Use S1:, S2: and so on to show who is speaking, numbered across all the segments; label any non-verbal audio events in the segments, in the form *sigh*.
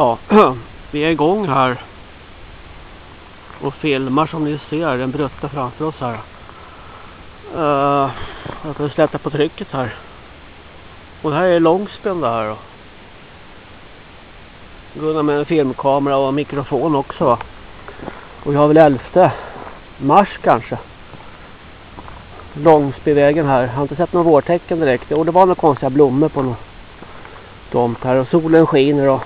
S1: Ja, *clears throat* vi är igång här. Och filmar som ni ser den brutta framför oss här. Uh, jag får släppa på trycket här. Och det här är långspänn här då. Gunnar med en filmkamera och mikrofon också va. Och vi har väl 11 mars kanske. Långsbyvägen här. Jag har inte sett några vårtecken direkt. Och det var några konstiga blommor på något tomt här. Och solen skiner och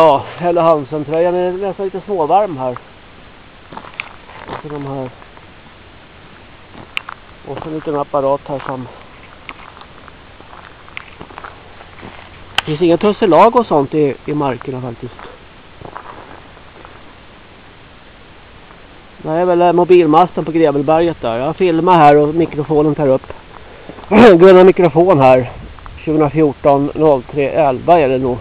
S1: Ja, Helle Hansen-tröjan är nästan lite småvarm här. Och så de här. Och så en liten apparat här som. Det finns inga tusselag och sånt i, i markerna faktiskt. Det är väl eh, mobilmasten på Grevelberget där. Jag filmar här och mikrofonen tar upp. *clears throat* Gröna mikrofon här. 2014 03 11 är det nog.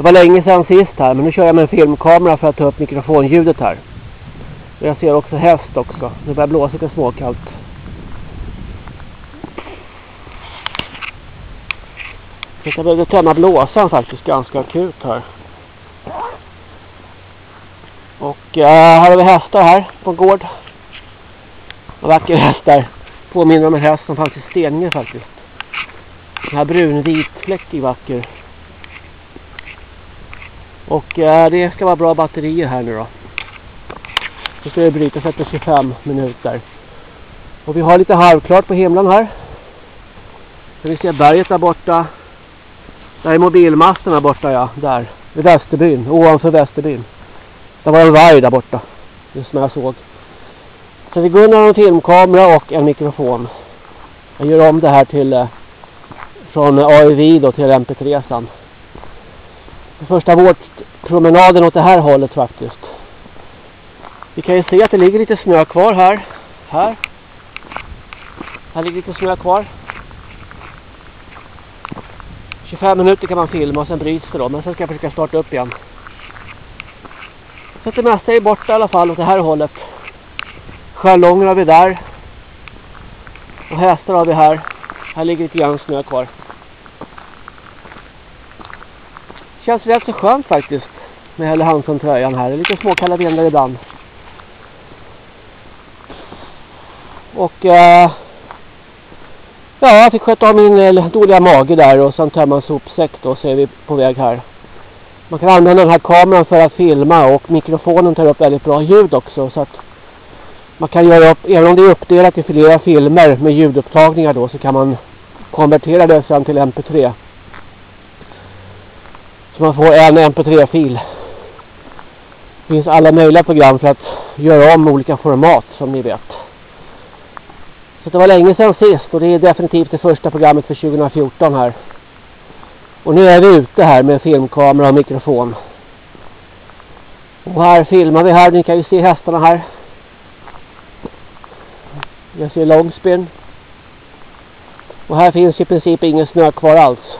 S1: Det var länge sedan sist här men nu kör jag med en filmkamera för att ta upp mikrofonljudet här. Och jag ser också häst också. Det börjar blåsa lite småkallt. Så jag behövde tända blåsan faktiskt ganska akut här. Och äh, här har vi hästar här på en gård. En vacker häst där. Påminner om en häst som fanns i Steninge faktiskt. Den här brunvit fläckig vacker. Och eh, det ska vara bra batterier här nu då. Så ska det brytas efter 25 minuter. Och vi har lite halvklart på himlen här. Så vi ser berget där borta. Där är mobilmasten där borta ja, där. Vid Västerbyn, ovanför Västerbyn. Det var en varg där borta. Just som jag såg. Så vi går under en filmkamera och en mikrofon. Jag gör om det här till eh, från AIV då till MP3 sen första vårpromenaden åt det här hållet faktiskt. Vi kan ju se att det ligger lite snö kvar här. Här. Här ligger lite snö kvar. 25 minuter kan man filma och sen bryts det då. Men sen ska jag försöka starta upp igen. Så det mesta är borta i alla fall åt det här hållet. Scharlonger har vi där. Och hästar har vi här. Här ligger lite grann snö kvar. Känns rätt så skönt faktiskt. Med Helle Hansson-tröjan här. Det är lite småkalla vindar ibland. Och eh, ja, jag fick sköta av min eh, dåliga mage där och sen tömma en sopsäck då så är vi på väg här. Man kan använda den här kameran för att filma och mikrofonen tar upp väldigt bra ljud också så att man kan göra upp, även om det är uppdelat i flera filmer med ljudupptagningar då så kan man konvertera det sen till mp3. Så man får en mp3-fil. Det finns alla möjliga program för att göra om olika format som ni vet. Så det var länge sedan sist och det är definitivt det första programmet för 2014 här. Och nu är vi ute här med filmkamera och mikrofon. Och här filmar vi här, ni kan ju se hästarna här. Jag ser långspinn. Och här finns i princip ingen snö kvar alls.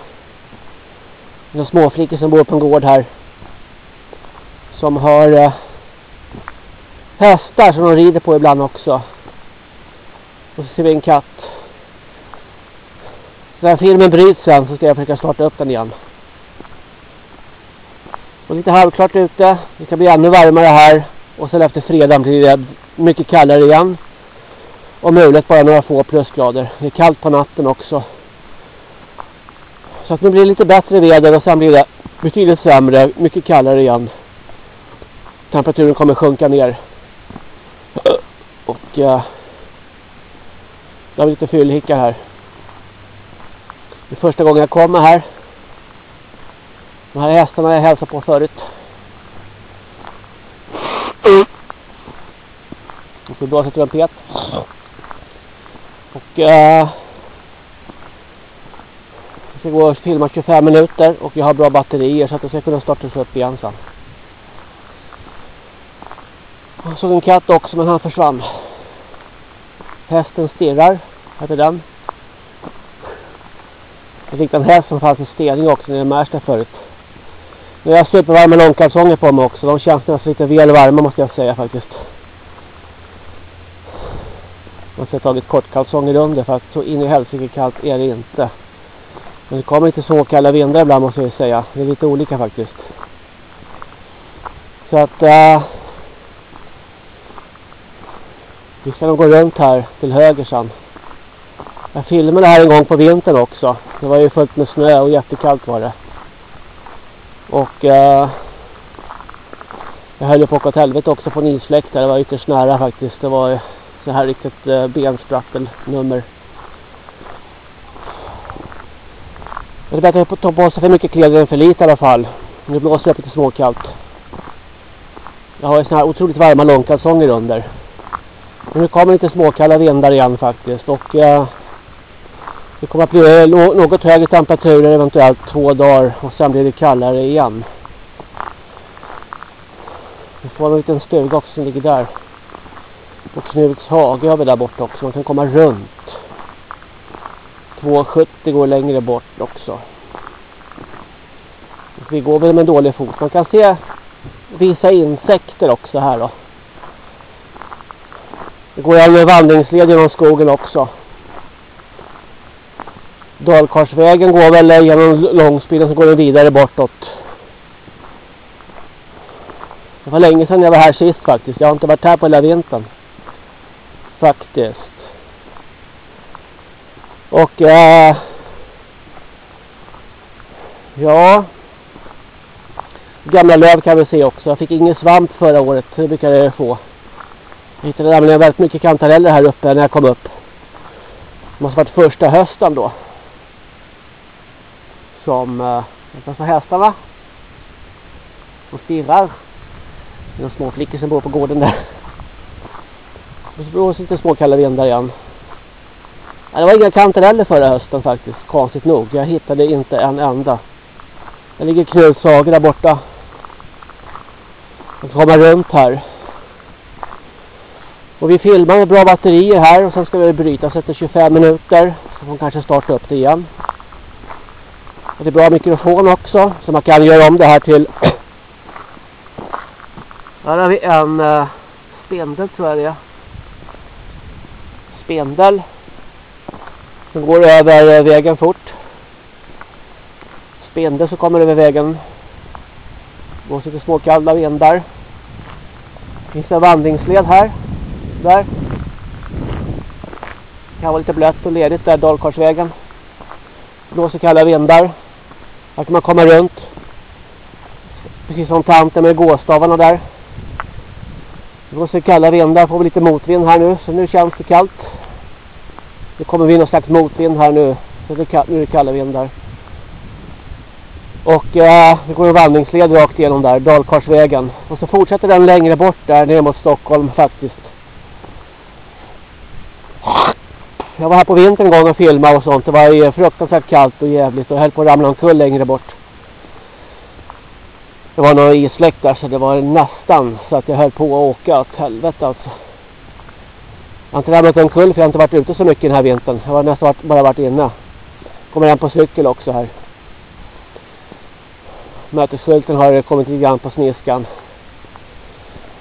S1: En småflicka som bor på en gård här. Som har eh, hästar som de rider på ibland också. Och så ser vi en katt. Så när filmen bryts sen så ska jag försöka starta upp den igen. Och lite halvklart ute. Det ska bli ännu varmare här. Och sen efter fredag blir det mycket kallare igen. Och möjligt bara några få plusgrader. Det är kallt på natten också. Så att nu blir det lite bättre väder och sen blir det betydligt sämre, mycket kallare igen. Temperaturen kommer sjunka ner. Och eh, jag har lite fyllhicka här. Det är första gången jag kommer här. De här hästarna har jag hälsat på förut. Och får blåser trumpet. Och eh, ska gå och filma 25 minuter och jag har bra batterier så att jag ska kunna starta upp igen sen. Jag såg en katt också men han försvann. Hästen stirrar, heter den. Jag fick en häst som fanns i Stening också nere i Märsta förut. Nu har jag supervarma långkalsonger på mig också. De känns nästan lite väl varma måste jag säga faktiskt. Man ska ha tagit kortkalsonger under för att så in i helsike kallt är det inte. Men det kommer inte så kalla vindar ibland måste jag säga. Det är lite olika faktiskt. Så att... Äh, vi ska nog gå runt här till höger sen. Jag filmade här en gång på vintern också. Det var ju fullt med snö och jättekallt var det. Och äh, jag höll på att åka åt helvete också på en isfläkt där. Det var ytterst nära faktiskt. Det var så här riktigt eh, äh, bensprattelnummer. Det är bättre att ta på sig för mycket kläder än för lite i alla fall. Nu blåser det lite småkallt. Jag har ju såna här otroligt varma långkalsonger under. Men nu kommer lite småkalla vindar igen faktiskt. Och eh, det kommer att bli eh, något högre temperaturer eventuellt två dagar. Och sen blir det kallare igen. Vi får en liten stuga också som ligger där. Och Knuts hage har vi där borta också. Man kan komma runt. 2,70 går längre bort också. Vi går väl med dålig fot. Man kan se vissa insekter också här då. Det går en vandringsled genom skogen också. Dalkarsvägen går väl genom Långspiden så går den vidare bortåt. Det var länge sedan jag var här sist faktiskt. Jag har inte varit här på hela vintern. Faktiskt. Och eh, ja gamla löv kan vi se också. Jag fick ingen svamp förra året. Det brukar jag få. Jag hittade nämligen väldigt mycket kantareller här uppe när jag kom upp. Det måste ha varit första hösten då. Som eh, dessa hästarna. De stirrar. Det är de små flickor som bor på gården där. Och så blåser lite småkalla vindar igen. Det var inga kantareller förra hösten faktiskt, konstigt nog. Jag hittade inte en enda. Det ligger knutsager där borta. Jag får komma runt här. Och vi filmar med bra batterier här och sen ska vi bryta efter 25 minuter. Så får kanske starta upp det igen. Och det är bra mikrofon också så man kan göra om det här till... *clears throat* Här har vi en uh, spindel tror jag det är. Spindel. Som går över eh, vägen fort. Spindel som kommer över vägen. Går lite småkalla vindar. Det finns en vandringsled här. Där. Det kan vara lite blött och ledigt där, Dalkarsvägen. Blåser kalla vindar. Här kan man komma runt. Precis som tanten med gåstavarna där. Det blåser kalla vindar, får vi lite motvind här nu. Så nu känns det kallt. Det kommer vi någon slags motvind här nu. Nu är det kalla vindar. Och eh, det går en vandringsled rakt igenom där, Dalkarsvägen. Och så fortsätter den längre bort där, ner mot Stockholm faktiskt. Jag var här på vintern en gång och filmade och sånt. Det var fruktansvärt kallt och jävligt och höll på att ramla omkull längre bort. Det var några isläck där så det var nästan så att jag höll på att åka åt helvete alltså. Jag har inte ramlat omkull för jag har inte varit ute så mycket den här vintern. Jag har nästan bara varit inne. Kommer en på cykel också här. Mötesskylten har kommit lite grann på sniskan.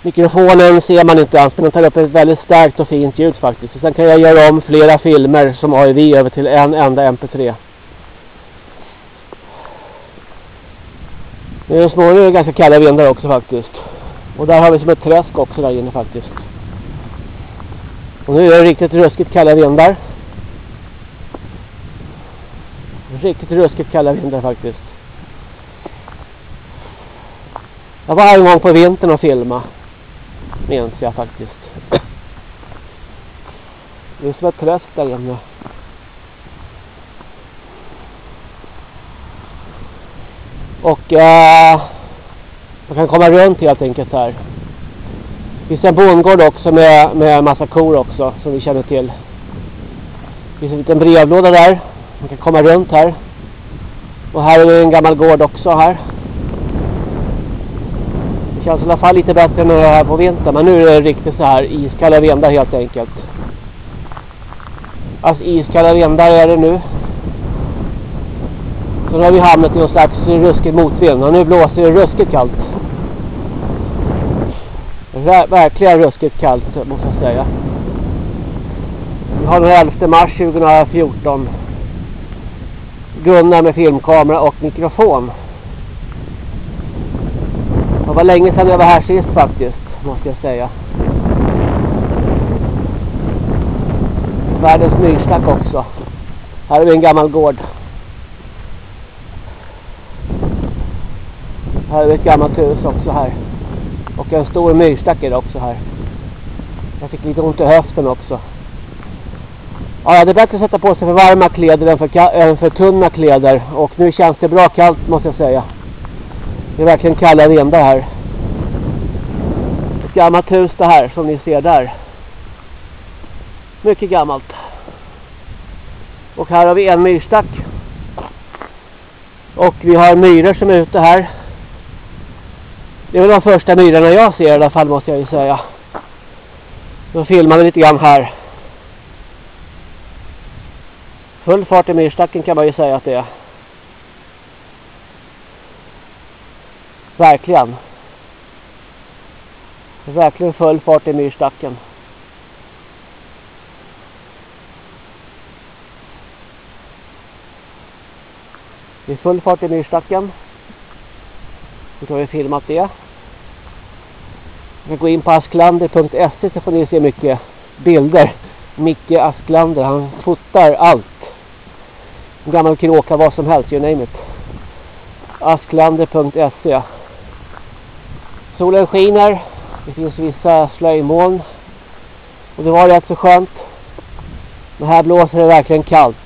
S1: Mikrofonen ser man inte ens, men den tar upp ett väldigt starkt och fint ljud faktiskt. Och sen kan jag göra om flera filmer som AIV över till en enda MP3. Nu är det ganska kalla vindar också faktiskt. Och där har vi som ett träsk också där inne faktiskt. Och nu är det riktigt ruskigt kalla vindar. Riktigt ruskigt kalla vindar faktiskt. Jag var här en gång på vintern och filmade. Minns jag faktiskt. Det är som ett träsk där inne. Och eh, äh, man kan komma runt helt enkelt här. Det finns en bondgård också med, med massa kor också som vi känner till. Det finns en liten brevlåda där. Man kan komma runt här. Och här är en gammal gård också här. Det känns i alla fall lite bättre än det här på vintern. Men nu är det riktigt så här iskalla vindar helt enkelt. Alltså iskalla vindar är det nu. Så nu har vi hamnat i någon slags ruskig motvind. Och nu blåser det ruskigt kallt. Verkligen ruskigt kallt måste jag säga. Vi har den 11 mars 2014. Gunnar med filmkamera och mikrofon. Det var länge sedan jag var här sist faktiskt, måste jag säga. Världens myrstack också. Här har vi en gammal gård. Här har vi ett gammalt hus också här. Och en stor myrstack är det också här. Jag fick lite ont i höften också. Ja, det är bättre att sätta på sig för varma kläder än för, än för tunna kläder. Och nu känns det bra kallt måste jag säga. Det är verkligen kalla vindar här. Ett gammalt hus det här som ni ser där. Mycket gammalt. Och här har vi en myrstack. Och vi har myror som är ute här. Det är väl de första myrorna jag ser i alla fall måste jag ju säga. De filmade lite grann här. Full fart i myrstacken kan man ju säga att det är. Verkligen. Verkligen full fart i myrstacken. Det är full fart i myrstacken. Då har vi filmat det. Vi gå in på asklander.se så får ni se mycket bilder. Micke Asklander, han fotar allt. En gammal kråka, vad som helst, you name it. Asklander.se Solen skiner. Det finns vissa slöjmoln. Och det var rätt så skönt. Men här blåser det verkligen kallt.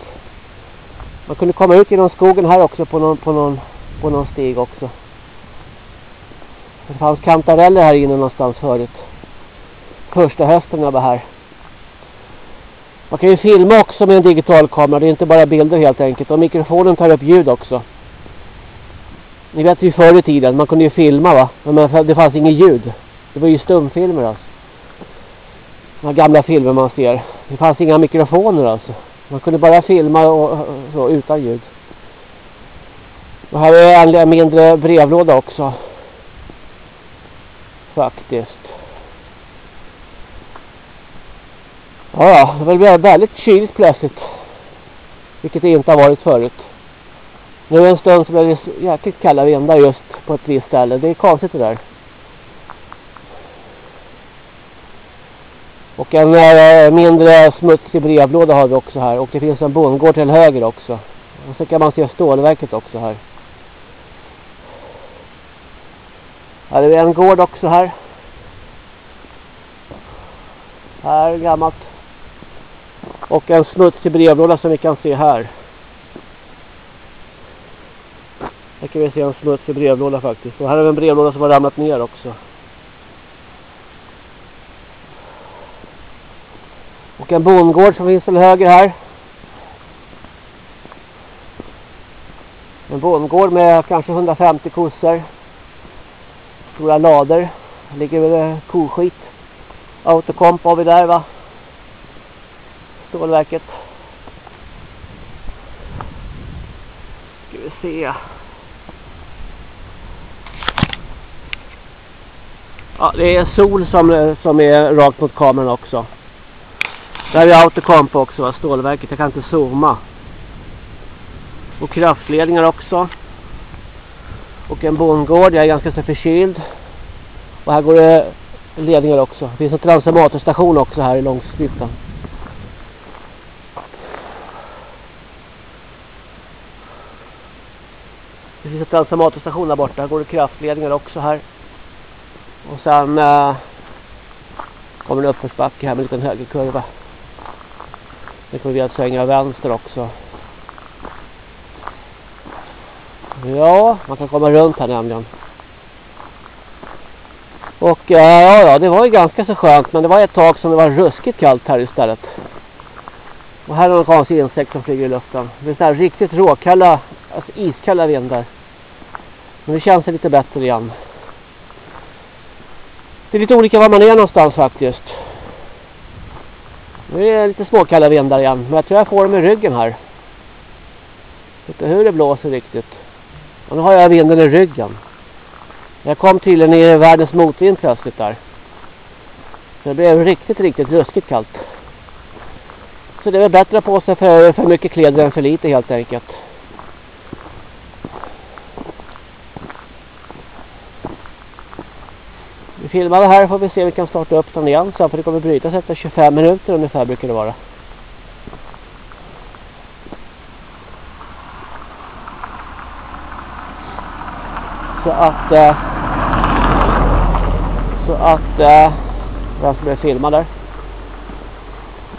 S1: Man kunde komma ut genom skogen här också på någon, på någon, på någon stig också. Det fanns kantareller här inne någonstans förut. Första hösten jag var här. Man kan ju filma också med en digital kamera. Det är inte bara bilder helt enkelt. Och mikrofonen tar upp ljud också. Ni vet ju förr i tiden. Man kunde ju filma va. Men det fanns inget ljud. Det var ju stumfilmer alltså. De gamla filmer man ser. Det fanns inga mikrofoner alltså. Man kunde bara filma och, så, utan ljud. Och här är en mindre brevlåda också. Faktiskt. Ja, ja, det blev väldigt kyligt plötsligt. Vilket det inte har varit förut. Nu en stund så blev det jäkligt kalla vindar just på ett visst ställe. Det är konstigt det där. Och en äh, mindre smutsig brevlåda har vi också här. Och det finns en bondgård till höger också. Och så kan man se stålverket också här. Här är en gård också här. Här gammalt. Och en smutsig brevlåda som vi kan se här. Här kan vi se en smutsig brevlåda faktiskt. Och här är en brevlåda som har ramlat ner också. Och en bondgård som finns till höger här. En bondgård med kanske 150 kossor. Stora lader. Det ligger väl eh, koskit. Autokomp har vi där va. Stålverket. Ska vi se. Ja, det är sol som, eh, som är rakt mot kameran också. Där är autokomp också, stålverket. Jag kan inte zooma. Och kraftledningar också. Och en bondgård. Jag är ganska så förkyld. Och här går det ledningar också. Det finns en transformatorstation också här i Långshyttan. Det finns en transformatorstation där borta. Här går det kraftledningar också här. Och sen äh, kommer en uppförsbacke här med en liten högerkurva. Det kommer vi att svänga vänster också. Ja, man kan komma runt här nämligen. Och eh, ja, ja, det var ju ganska så skönt. Men det var ett tag som det var ruskigt kallt här istället. Och här är någon konstig insekt som flyger i luften. Det är så här riktigt råkalla, alltså iskalla vindar. Men det känns lite bättre igen. Det är lite olika var man är någonstans faktiskt. Nu är det lite småkalla vindar igen. Men jag tror jag får dem i ryggen här. Vet hur det blåser riktigt. Och nu har jag vinden i ryggen. Jag kom tydligen i världens motvind plötsligt där. Så det blev riktigt, riktigt ruskigt kallt. Så det är väl bättre på sig för, för mycket kläder än för lite helt enkelt. Vi filmar det här får vi se om vi kan starta upp den igen sen för det kommer brytas efter 25 minuter ungefär brukar det vara. Så att eh, så att eh, vem som är filmad där.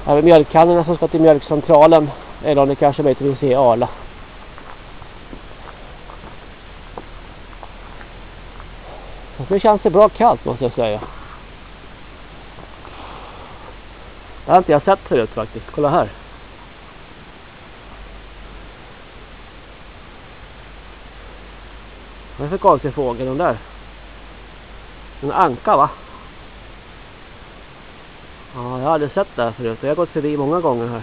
S1: Här är mjölkkannorna som ska till mjölkcentralen eller om det kanske möjligtvis är Arla. Nu känns det bra kallt måste jag säga. Det har inte jag sett förut faktiskt. Kolla här. Vad är det för konstig fågel den där? En anka va? Ja, jag har aldrig sett det här förut. Jag har gått förbi många gånger här.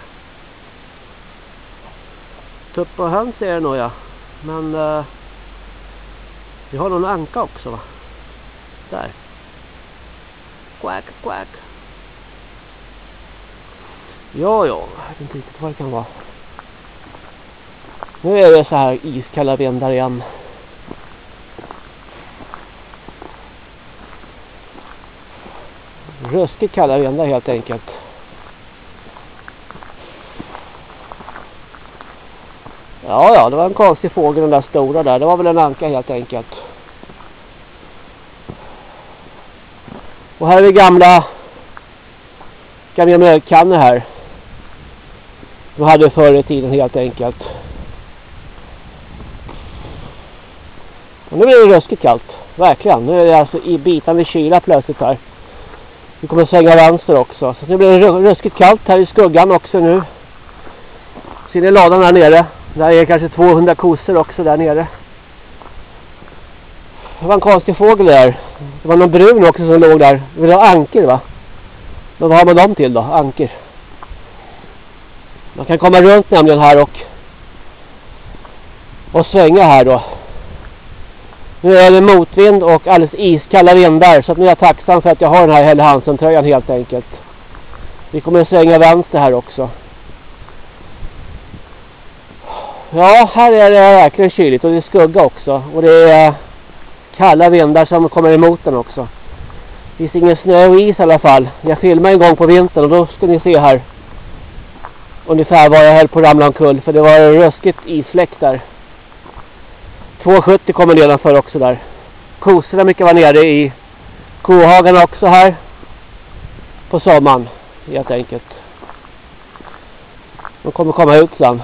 S1: Tupp och höns är det nog ja. Men uh, vi har någon anka också va? Där. Quack, quack. Ja, ja. Jag vet inte riktigt vad det kan vara. Nu är det så här iskalla vindar igen. Ruskigt kalla vindar helt enkelt. Ja, ja, det var en konstig fågel den där stora där. Det var väl en anka helt enkelt. Och här är vi gamla gamla mjölkkannor här. De hade förr i tiden helt enkelt. Och nu blir det ruskigt kallt. Verkligen. Nu är det alltså i bitande kyla plötsligt här. Vi kommer svänga vänster också. Så nu blir det ruskigt kallt här i skuggan också nu. Ser ni ladan där nere? Där är kanske 200 kossor också där nere. Det var en konstig fågel där. Det var någon brun också som låg där. Det var anker va? Men vad har man dem till då? Anker. Man kan komma runt nämligen här och och svänga här då. Nu är det motvind och alldeles iskalla vindar så att nu är jag tacksam för att jag har den här Helle Hansen-tröjan helt enkelt. Vi kommer att svänga vänster här också. Ja, här är det verkligen kyligt och det är skugga också. Och det är kalla vindar som kommer emot den också. Det finns ingen snö och is i alla fall. Jag filmade en gång på vintern och då ska ni se här. Ungefär var jag höll på att ramla omkull. För det var en ruskigt isfläck där. 270 kommer nedanför också där. Kosorna mycket var nere i kohagarna också här. På sommaren helt enkelt. De kommer komma ut sen.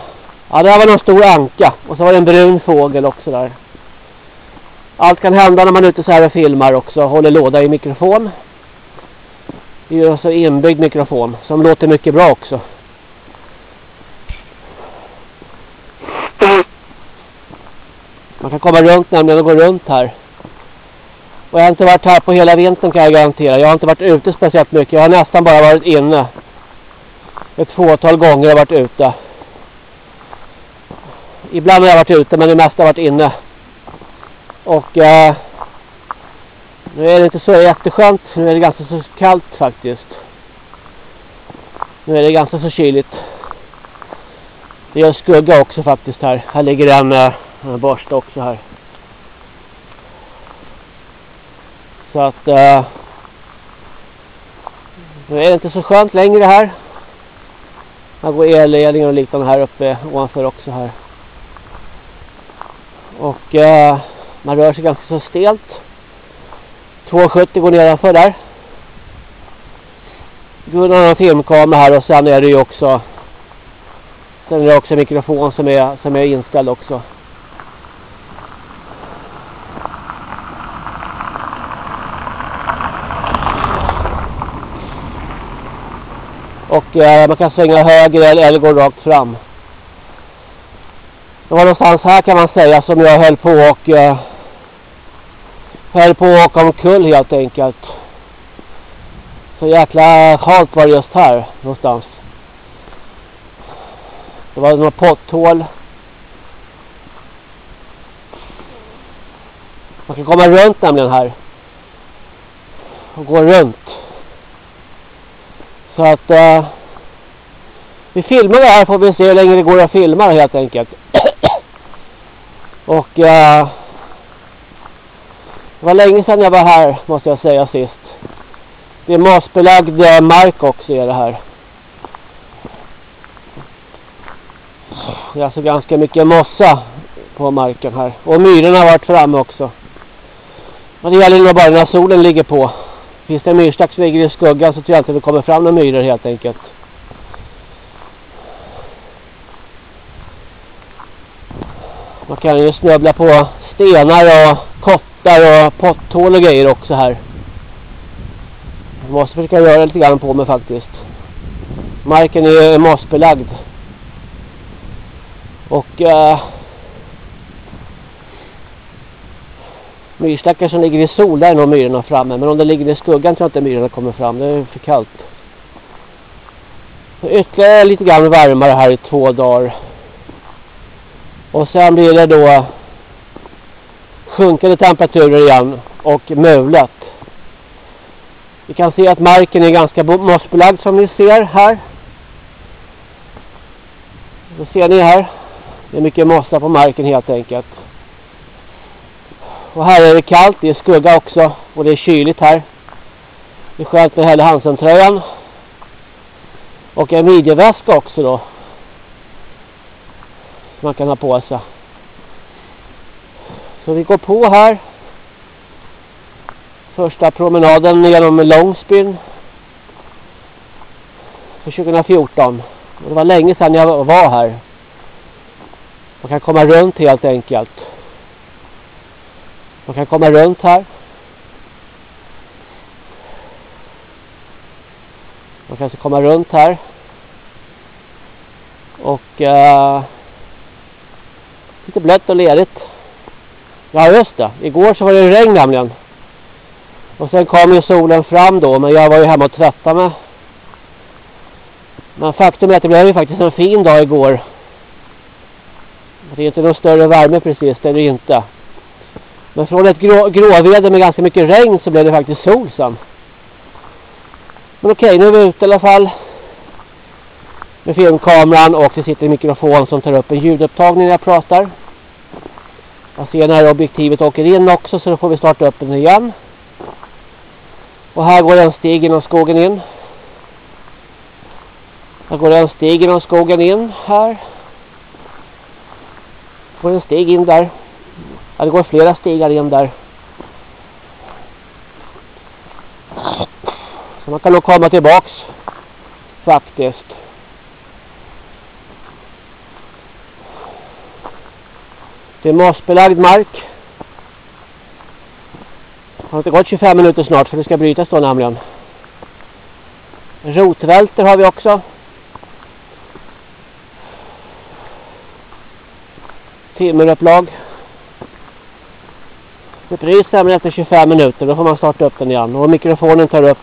S1: Ja, det här var någon stor anka. Och så var det en brun fågel också där. Allt kan hända när man är ute så här och filmar också. Håller låda i mikrofon. Det är ju alltså inbyggd mikrofon. Som låter mycket bra också. Man kan komma runt nämligen och gå runt här. Och jag har inte varit här på hela vintern kan jag garantera. Jag har inte varit ute speciellt mycket. Jag har nästan bara varit inne. Ett fåtal gånger har jag varit ute. Ibland har jag varit ute men det mesta har varit inne. Och eh, nu är det inte så jätteskönt. Nu är det ganska så kallt faktiskt. Nu är det ganska så kyligt. Det gör skugga också faktiskt här. Här ligger en, eh, en borste också här. Så att eh, nu är det inte så skönt längre här. Här går elledningar och liknande här uppe ovanför också här. Och eh, man rör sig ganska så stelt. 270 går nedanför där. Gunnar har en filmkamera här och sen är det ju också sen är det också en mikrofon som är, som är inställd också. Och eh, man kan svänga höger eller, eller gå rakt fram. Det var någonstans här kan man säga som jag höll på och eh, höll på att åka omkull helt enkelt. Så jäkla halt var det just här någonstans. Det var några potthål. Man kan komma runt nämligen här. Och gå runt. Så att eh, vi filmar det här får vi se hur länge det går att filma helt enkelt. *clears throat* Och eh, det var länge sedan jag var här måste jag säga sist. Det är mossbelagd eh, mark också är det här. Det är alltså ganska mycket mossa på marken här. Och myrorna har varit framme också. Men det gäller nog bara när solen ligger på. Finns det en myrstack som ligger i skuggan så tror jag inte det kommer fram några myror helt enkelt. Man kan ju snubbla på stenar och kottar och potthål och grejer också här. Jag måste försöka göra lite grann på mig faktiskt. Marken är mossbelagd. Och Uh, myrstackar som ligger i sol, där är nog myrorna framme. Men om det ligger i skuggan tror jag inte myrorna kommer fram. Det är för kallt. Så ytterligare lite grann varmare här i två dagar. Och sen blir det då sjunkande temperaturer igen och mulet. Vi kan se att marken är ganska mossbelagd som ni ser här. Då ser ni här. Det är mycket mossa på marken helt enkelt. Och här är det kallt, det är skugga också och det är kyligt här. Det är skönt med Helle Hansen-tröjan. Och en midjeväska också då. Som man kan ha på sig. Så vi går på här. Första promenaden genom Långsbyn. För 2014. Och det var länge sedan jag var här. Man kan komma runt helt enkelt. Man kan komma runt här. Man kan alltså komma runt här. Och uh, lite blött och ledigt. Ja just det, igår så var det regn nämligen. Och sen kom ju solen fram då, men jag var ju hemma och tvättade mig. Men faktum är att det blev ju faktiskt en fin dag igår. Det är inte någon större värme precis, det är det inte. Men från ett grå, gråväder med ganska mycket regn så blev det faktiskt sol sen. Men okej, nu är vi ute i alla fall. Med filmkameran och det sitter en mikrofon som tar upp en ljudupptagning när jag pratar. Jag ser när objektivet åker in också så då får vi starta upp den igen. Och här går en stig genom skogen in. Här går en stig genom skogen in här. Går en stig in där. Ja, det går flera stigar in där. Så man kan nog komma tillbaks faktiskt. Det är mossbelagd mark. Det har inte gått 25 minuter snart för det ska brytas då nämligen. Rotvälter har vi också. Timmerupplag. Det bryts efter 25 minuter. Då får man starta upp den igen. Och mikrofonen tar upp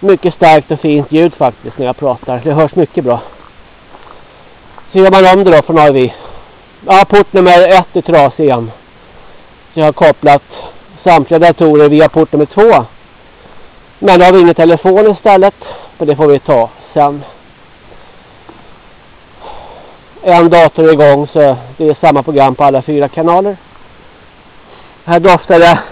S1: mycket starkt och fint ljud faktiskt när jag pratar. Det hörs mycket bra. Så gör man om det då från AV. Ja, port nummer ett är trasig igen. Så jag har kopplat samtliga datorer via port nummer två. Men då har vi ingen telefon istället. För det får vi ta sen. En dator är igång så det är samma program på alla fyra kanaler. Här doftar det.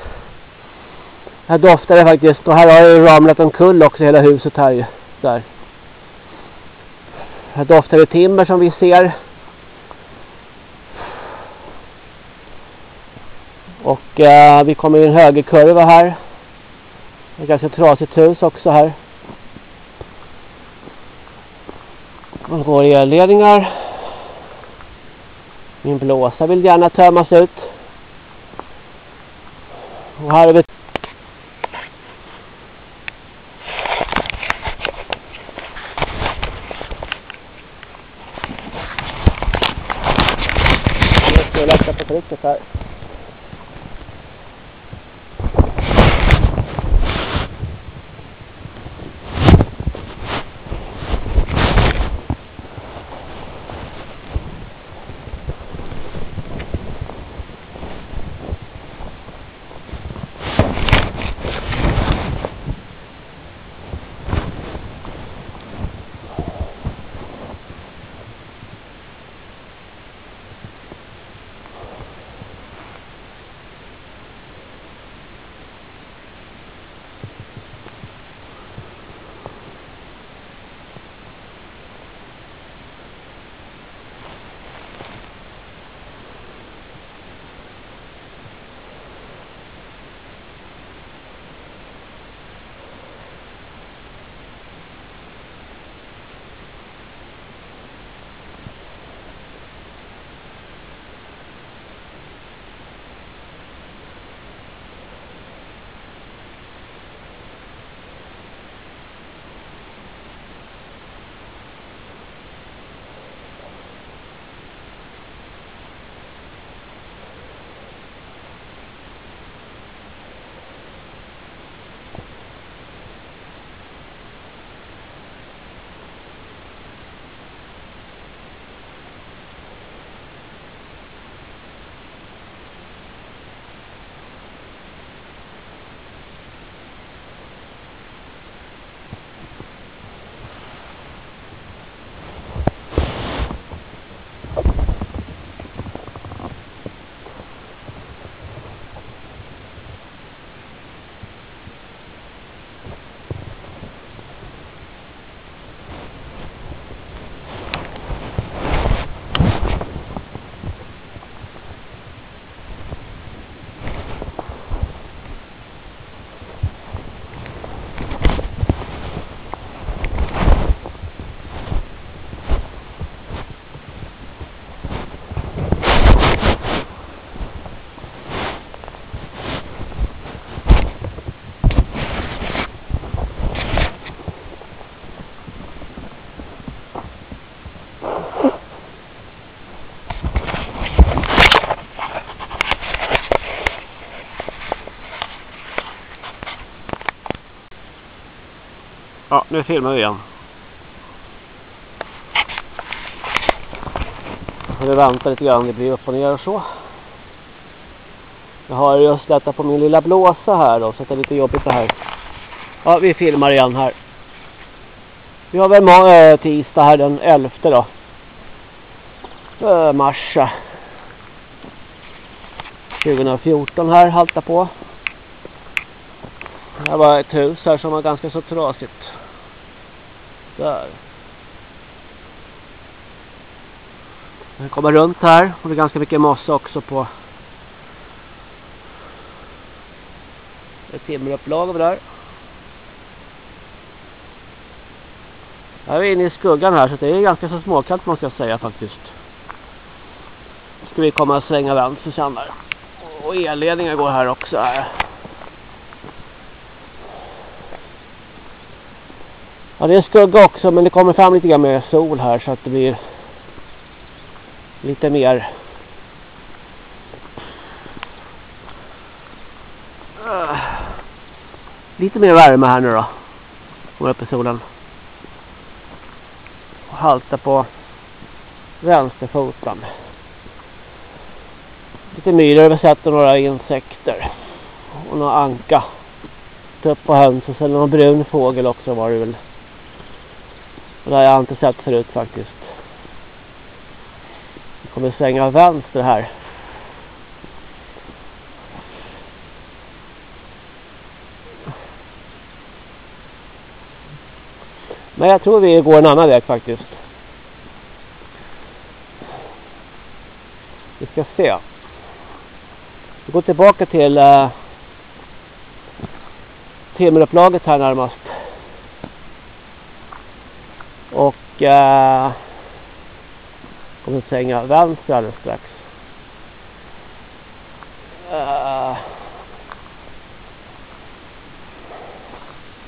S1: Här doftar det faktiskt. Och här har jag ramlat omkull också hela huset här. ju. Där. Här doftar det timmer som vi ser. Och eh, vi kommer i en högerkurva här. Det är ganska trasigt hus också här. Man går elledningar. Min blåsa vill gärna tömmas ut. Och här är vi Jag ska lätta på trycket här. Ja, nu filmar vi igen. Och vi väntar lite grann, det blir upp och ner och så. Jag har just detta på min lilla blåsa här då, så det är lite jobbigt det här. Ja, vi filmar igen här. Vi har väl äh, tisdag här den 11 då. Äh, mars. 2014 här, halta på. Det var ett hus här som var ganska så trasigt. Där. Jag kommer runt här och det är ganska mycket mossa också på ett timmerupplag över där. Jag är inne i skuggan här så det är ganska så småkallt måste jag säga faktiskt. Ska vi komma och svänga vänster sen där. Och elledningar går här också här. Ja det är skugga också men det kommer fram lite grann med sol här så att det blir lite mer uh, lite mer värme här nu då. Kommer upp i solen. Och halta på vänsterfoten. Lite myror vi sett och några insekter. Och några anka. Tupp och höns och sen någon brun fågel också var det väl. Och det har jag inte sett förut faktiskt. Jag kommer svänga vänster här. Men jag tror vi går en annan väg faktiskt. Vi ska se. Vi går tillbaka till eh, äh, timmerupplaget här närmast. Och eh, kommer svänga vänster alldeles strax. Eh,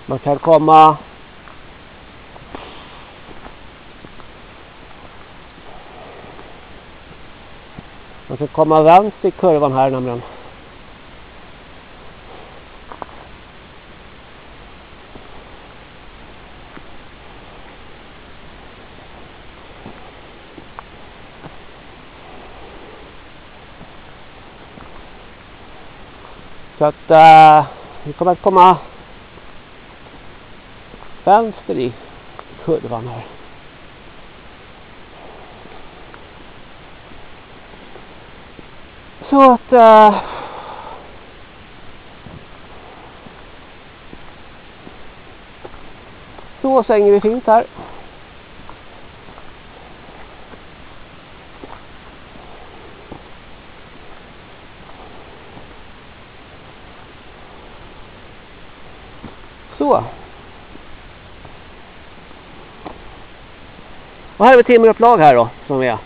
S1: man kan komma man kan komma vänster i kurvan här nämligen. Att eh, vi kommer att komma vänster i kurvan här. Så att eh, så svänger vi fint här. Så. Och här har vi timmerupplag här då, som är.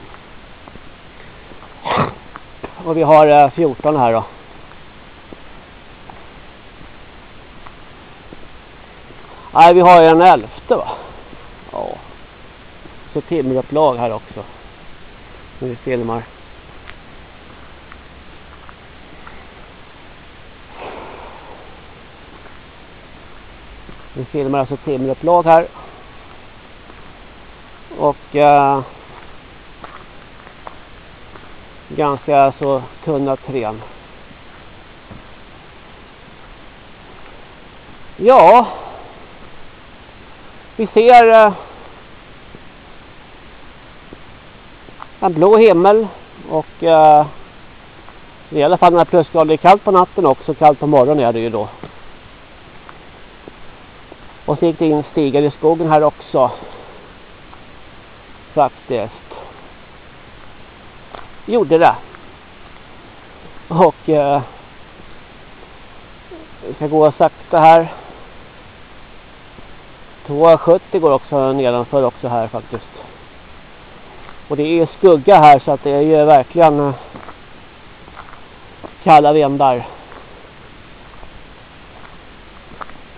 S1: Och vi har eh, 14 här då. Nej, vi har en elfte va? Ja. Så timmerupplag här också. När vi filmar. Vi filmar alltså timmerupplag här. Och eh, ganska så tunna trän. Ja, vi ser eh, en blå himmel och eh, i alla fall när plusgrader det är kallt på natten också, kallt på morgonen är det ju då. Och så gick det in stigar i skogen här också. Faktiskt. Gjorde det. Och eh, vi ska gå sakta här. 270 går också nedanför också här faktiskt. Och det är skugga här så att det är ju verkligen eh, kalla vindar.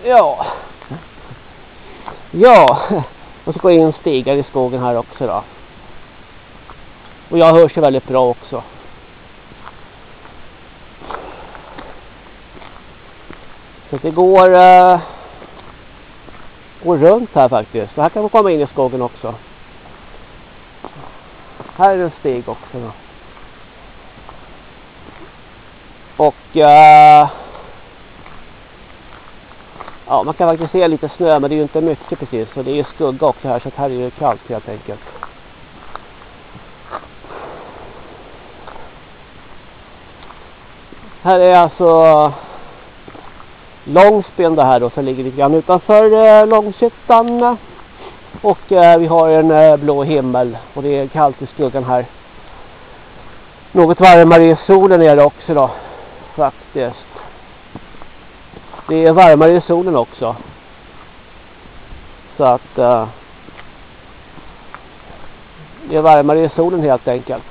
S1: Ja. Ja, och så går jag in stigar i skogen här också då. Och jag hörs ju väldigt bra också. Så det går... Uh, går runt här faktiskt. Så här kan man komma in i skogen också. Här är en stig också. Då. Och uh, ja, man kan faktiskt se lite snö men det är ju inte mycket precis. Så det är ju skugga också här så här är det kallt helt enkelt. Här är alltså Långsben det här då som ligger lite grann utanför eh, Långshyttan. Och eh, vi har en eh, blå himmel och det är kallt i skuggan här. Något varmare i solen är det också då faktiskt. Det är varmare i solen också. Så att uh, det är varmare i solen helt enkelt.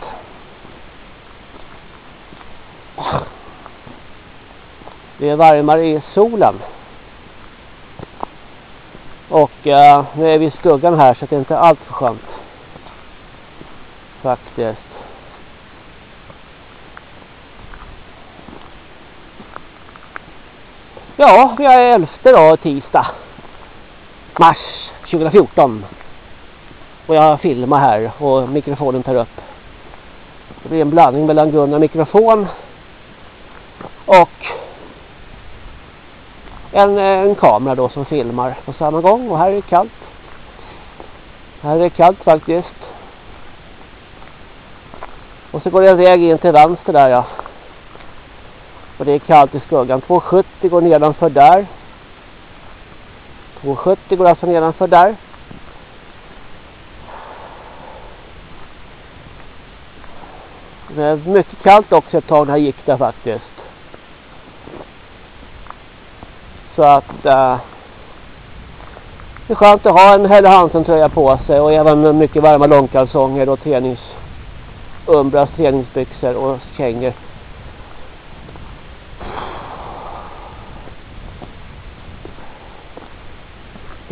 S1: Det är varmare i solen. Och uh, nu är vi i skuggan här så det är inte allt för skönt. Faktiskt. Ja, vi är 11 då, tisdag. Mars 2014. Och jag filmar här och mikrofonen tar upp. Det blir en blandning mellan Gunnar mikrofon och en, eh, en kamera då som filmar på samma gång. Och här är det kallt. Här är det kallt faktiskt. Och så går det en väg in till vänster där ja. Och det är kallt i skuggan. 270 går nedanför där. 270 går alltså nedanför där. Det är mycket kallt också ett tag när jag gick där faktiskt. Så att äh, det är skönt att ha en Helle Hansen tröja på sig och även mycket varma långkalsonger och tränings Umbras träningsbyxor och kängor.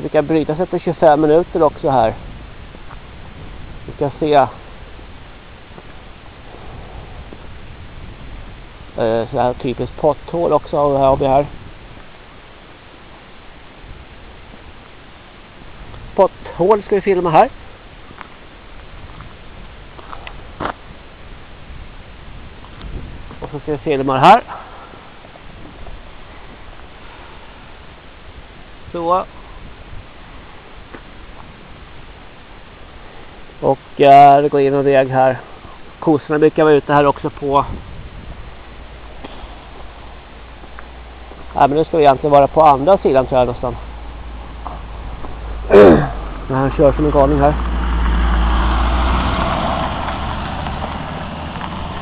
S1: Brukar brytas efter 25 minuter också här. Vi ska se. Eh, så här typiskt potthål också har vi här. Potthål ska vi filma här. Och så ska vi filma här. Så. Och eh, det går in och väg här. Kossorna brukar vara ute här också på. Nej men nu ska vi egentligen vara på andra sidan tror jag nästan. När *clears throat* han kör som en galning här.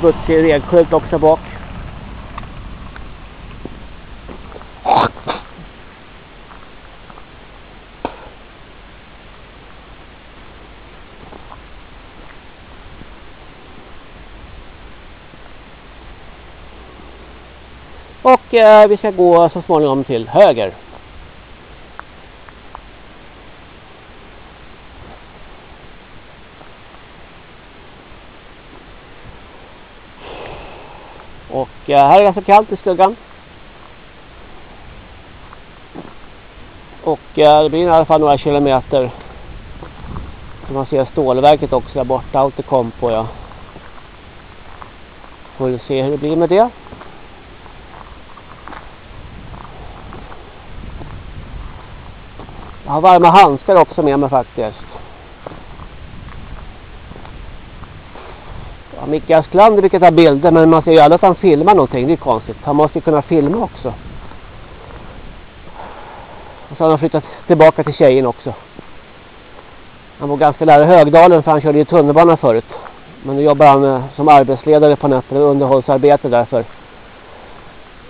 S1: Smutsig regskylt också bak. Och eh, vi ska gå så småningom till höger. Och eh, här är det ganska kallt i skuggan. Och eh, det blir i alla fall några kilometer. Som man ser stålverket också där borta, Autocompo ja. Får vi se hur det blir med det. Jag har varma handskar också med mig faktiskt. Ja, Micke Asklander brukar ta bilder men man ser ju aldrig att han filmar någonting. Det är konstigt. Han måste ju kunna filma också. Och så har han flyttat tillbaka till tjejen också. Han bor ganska nära Högdalen för han körde ju tunnelbana förut. Men nu jobbar han eh, som arbetsledare på nätterna, och underhållsarbete därför.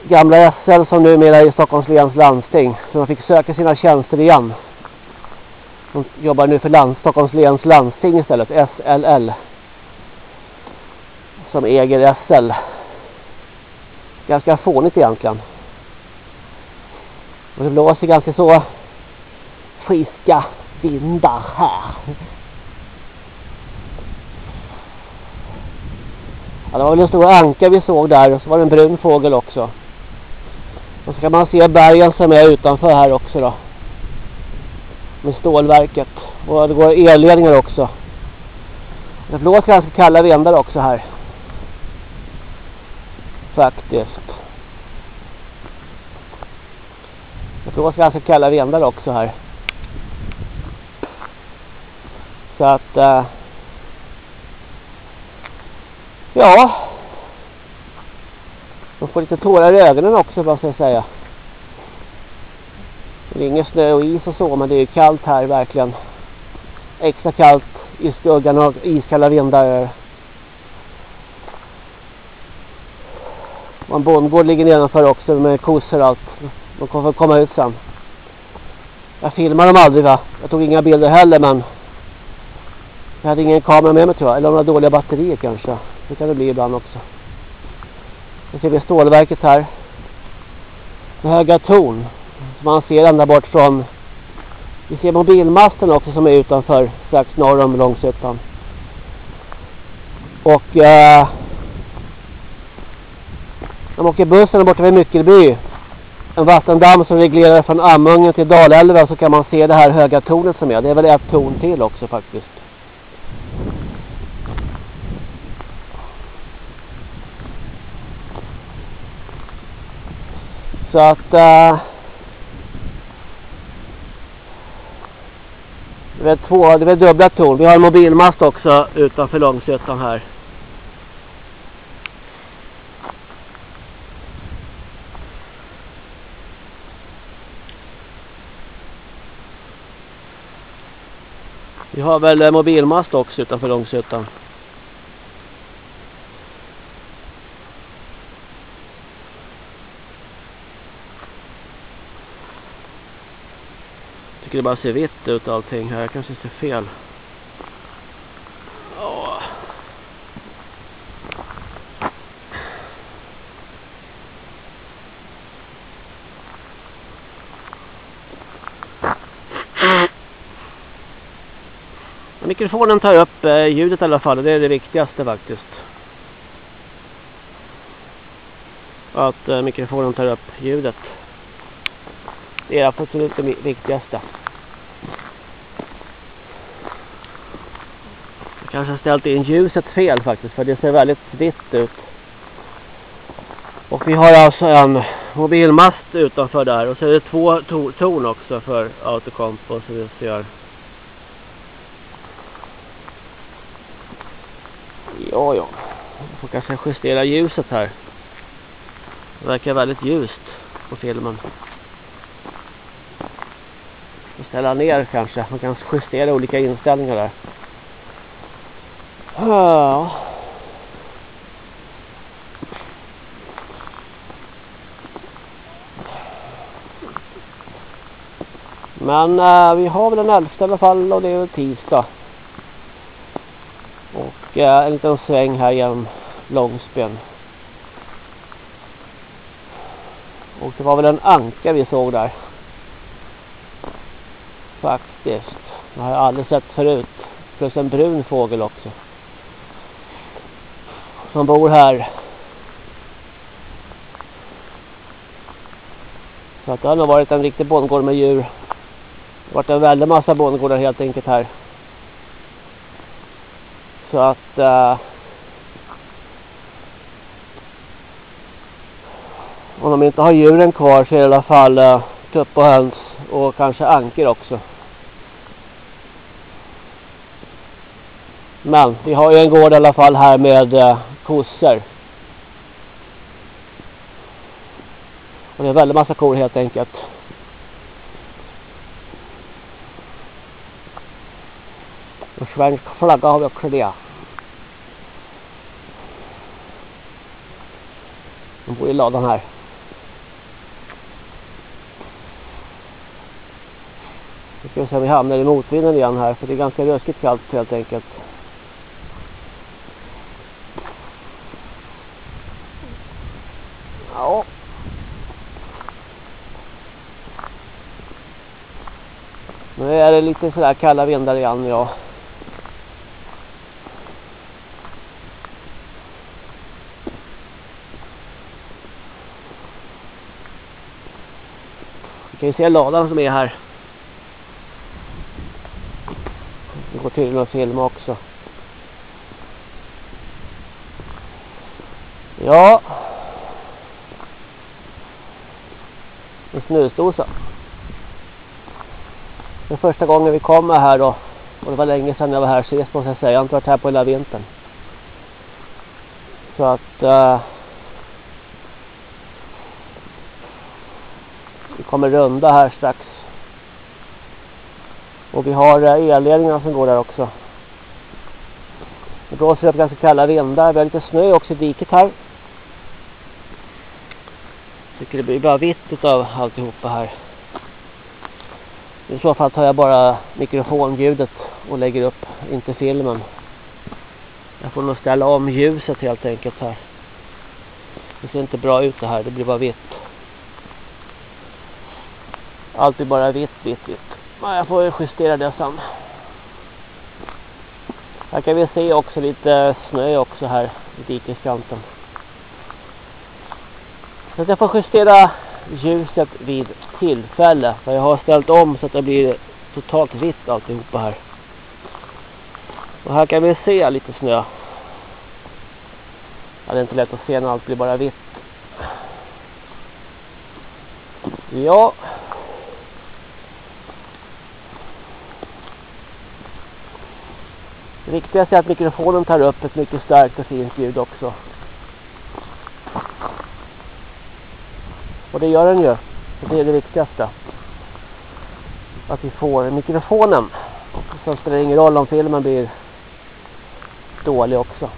S1: Gamla SL som numera är i Stockholms läns landsting. Så de fick söka sina tjänster igen. De jobbar nu för land, Stockholms läns landsting istället, SLL. Som äger SL. Ganska fånigt egentligen. Och det blåser ganska så friska vindar här. Ja, det var väl en stor anka vi såg där och så var det en brun fågel också. Och så kan man se bergen som är utanför här också då med stålverket. Och det går elledningar också. Det blåser ganska kalla vindar också här. Faktiskt. Det blåser ganska kalla vindar också här. Så att... Äh, ja. Man får lite tårar i ögonen också, vad ska jag säga. Det är ingen snö och is och så, men det är kallt här verkligen. Extra kallt i skuggan av iskalla vindar. Och en bondgård ligger nedanför också med kossor och allt. De kommer komma ut sen. Jag filmar dem aldrig va. Jag tog inga bilder heller men jag hade ingen kamera med mig tror jag. Eller några dåliga batterier kanske. Det kan det bli ibland också. Nu ser vi stålverket här. Med höga torn. Som man ser ända bort från vi ser mobilmasten också som är utanför strax norr om Långsuttan. Och eh, när man åker bussen borta vid Myckelby en vattendamm som reglerar från Amungen till Dalälven så kan man se det här höga tornet som är. Det är väl ett torn till också faktiskt. Så att uh, det är två, det är dubbla torn. Vi har en mobilmast också utanför Långsötan här. Vi har väl eh, mobilmast också utanför Långsötan. Tycker det bara ser vitt ut allting här. Jag kanske ser fel. Åh. Mikrofonen tar upp eh, ljudet i alla fall. Det är det viktigaste faktiskt. Att eh, mikrofonen tar upp ljudet. Det är absolut det viktigaste. Jag kanske har ställt in ljuset fel faktiskt för det ser väldigt vitt ut. Och vi har alltså en mobilmast utanför där och så är det två to torn också för autokompo som vi ser. Ja, ja. Jag får kanske justera ljuset här. Det verkar väldigt ljust på filmen ställa ner kanske. Man kan justera olika inställningar där. Ja. Men äh, vi har väl den elfte i alla fall och det är väl tisdag. Och äh, en liten sväng här genom Långsben. Och det var väl en anka vi såg där. Faktiskt. Det har jag aldrig sett förut. Plus en brun fågel också. Som bor här. Så att det har nog varit en riktig bondgård med djur. Det har varit en väldig massa bondgårdar helt enkelt här. Så att... Uh, om de inte har djuren kvar så är det i alla fall uh, tupp och höns och kanske anker också. Men vi har ju en gård i alla fall här med eh, kossor. Och det är väldigt massa kor helt enkelt. Och svensk flagga har vi också det. De bor i ladan här. Ska vi se om vi hamnar i motvinden igen här för det är ganska röskigt kallt helt enkelt. Ja. Nu är det lite sådär kalla vindar igen ja. Vi kan ju se ladan som är här. Kul att filma också. Ja. En snusdosa. Det är första gången vi kommer här då. Och det var länge sedan jag var här sist måste jag säga. Jag har inte varit här på hela vintern. Så att... Uh, vi kommer runda här strax. Och vi har elledningarna elledningar som går där också. Det blåser upp ganska kalla vindar. Vi har lite snö också i diket här. Tycker det blir bara vitt av alltihopa här. I så fall tar jag bara mikrofonljudet och lägger upp, inte filmen. Jag får nog ställa om ljuset helt enkelt här. Det ser inte bra ut det här, det blir bara vitt. Allt blir bara vitt, vitt, vitt. Men jag får justera det sen. Här kan vi se också lite snö också här i dikeskanten. Så jag får justera ljuset vid tillfälle. För jag har ställt om så att det blir totalt vitt alltihopa här. Och här kan vi se lite snö. Ja, det är inte lätt att se när allt blir bara vitt. Ja. Det viktigaste är att mikrofonen tar upp ett mycket starkt och fint ljud också. Och det gör den ju. Det är det viktigaste. Att vi får mikrofonen. Sen spelar det ingen roll om filmen blir dålig också.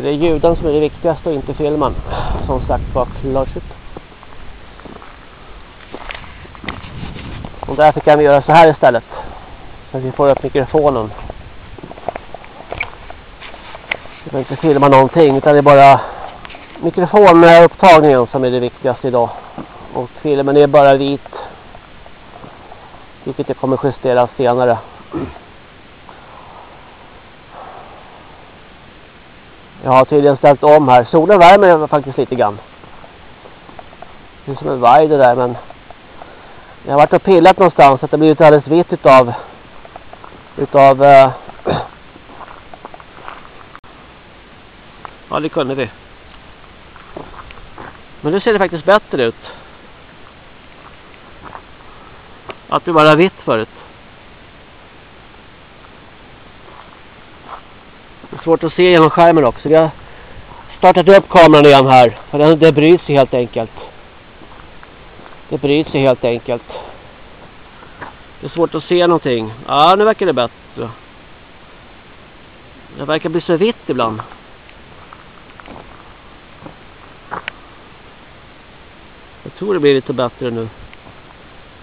S1: Det är ljuden som är det viktigaste och inte filmen. Som sagt var klarsytt. Och därför kan vi göra så här istället. Så att vi får upp mikrofonen. Vi behöver inte filma någonting utan det är bara mikrofonupptagningen som är det viktigaste idag. Och filmen är bara vit. Vilket jag kommer justera senare. Jag har tydligen ställt om här. Solen värmer faktiskt lite grann. Det är som en varg det där men jag har varit och pillat någonstans så att det blivit alldeles vitt utav utav uh, *clears throat* ja det kunde vi. Men nu ser det faktiskt bättre ut. Att det bara vitt förut. Svårt att se genom skärmen också. Vi har startat upp kameran igen här. För den, det bryts sig helt enkelt. Det bryts sig helt enkelt. Det är svårt att se någonting. Ja, nu verkar det bättre. Det verkar bli så vitt ibland. Jag tror det blir lite bättre nu.